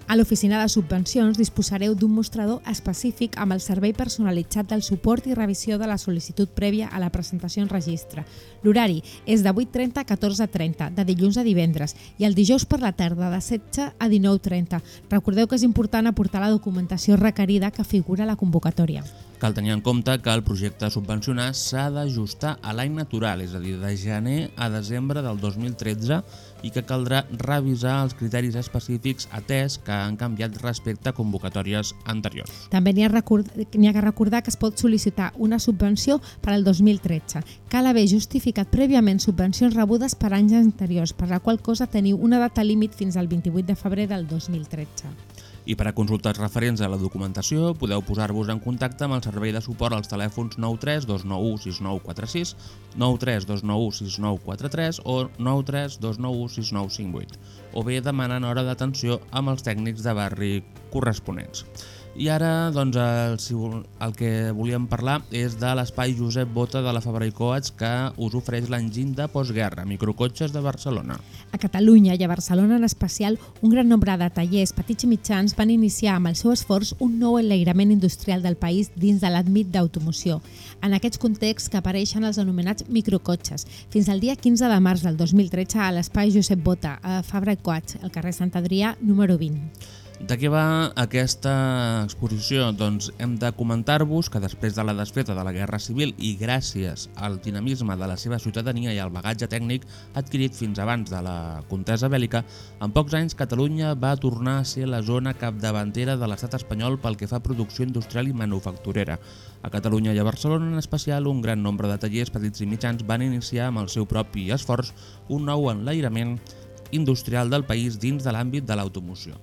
A l'oficina de subvencions disposareu d'un mostrador específic amb el servei personalitzat del suport i revisió de la sol·licitud prèvia a la presentació en registre. L'horari és de 8.30 a 14.30, de dilluns a divendres, i el dijous per la tarda de 16 a 19.30. Recordeu que és important aportar la documentació requerida que figura a la convocatòria. Cal tenir en compte que el projecte a subvencionar s'ha d'ajustar a l'any natural, és a dir, de gener a desembre del 2013, i que caldrà revisar els criteris específics atès que han canviat respecte a convocatòries anteriors. També n'hi ha, record... ha que recordar que es pot sol·licitar una subvenció per al 2013. Cal haver justificat prèviament subvencions rebudes per anys anteriors, per la qual cosa teniu una data límit fins al 28 de febrer del 2013. I per a consultes referents a la documentació podeu posar-vos en contacte amb el servei de suport als telèfons 93 291 6946, 93 291 6943 o 93 291 6958 o bé demanant hora d'atenció amb els tècnics de barri corresponents. I ara doncs, el, el que volíem parlar és de l'espai Josep Bota de la Fabra i Coats que us ofereix l'enginy de postguerra, microcotxes de Barcelona. A Catalunya i a Barcelona en especial, un gran nombre de tallers petits i mitjans van iniciar amb el seu esforç un nou enlairament industrial del país dins de l'admit d'automoció. En aquests contexts que apareixen els anomenats microcotxes. Fins al dia 15 de març del 2013 a l'espai Josep Bota, a Fabra i Coats, al carrer Sant Adrià, número 20. De què va aquesta exposició? Doncs hem de comentar-vos que després de la desfeta de la Guerra Civil i gràcies al dinamisme de la seva ciutadania i al bagatge tècnic adquirit fins abans de la contesa bèl·lica, en pocs anys Catalunya va tornar a ser la zona capdavantera de l'estat espanyol pel que fa a producció industrial i manufacturera. A Catalunya i a Barcelona en especial, un gran nombre de tallers petits i mitjans van iniciar amb el seu propi esforç un nou enlairament industrial del país dins de l'àmbit de l'automoció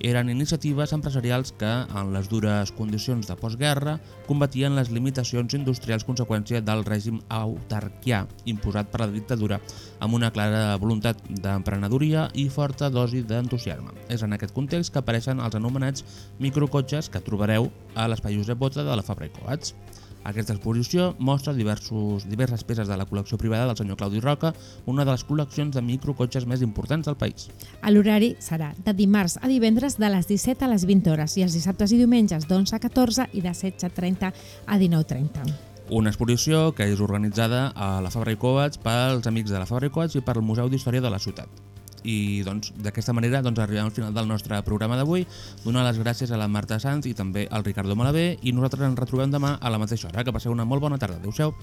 eren iniciatives empresarials que, en les dures condicions de postguerra, combatien les limitacions industrials conseqüència del règim autarquià imposat per la dictadura, amb una clara voluntat d'emprenedoria i forta dosi d'entusiasme. És en aquest context que apareixen els anomenats microcotxes que trobareu a l'espai Josep Bota de la Fabra i Coats. Aquesta exposició mostra diversos, diverses peces de la col·lecció privada del senyor Claudi Roca, una de les col·leccions de microcotxes més importants del país. L'horari serà de dimarts a divendres de les 17 a les 20 hores i els dissabtes i diumenges d'11 a 14 i de 16.30 a 19.30. Una exposició que és organitzada a la Fabra i Coats pels amics de la Fabra i Coats i per al Museu d'Història de la Ciutat. I doncs d'aquesta manera doncs, arribem al final del nostre programa d'avui. Donar les gràcies a la Marta Sanz i també al Ricardo Malavé i nosaltres ens retrobem demà a la mateixa hora. Que passeu una molt bona tarda. Adéu-siau.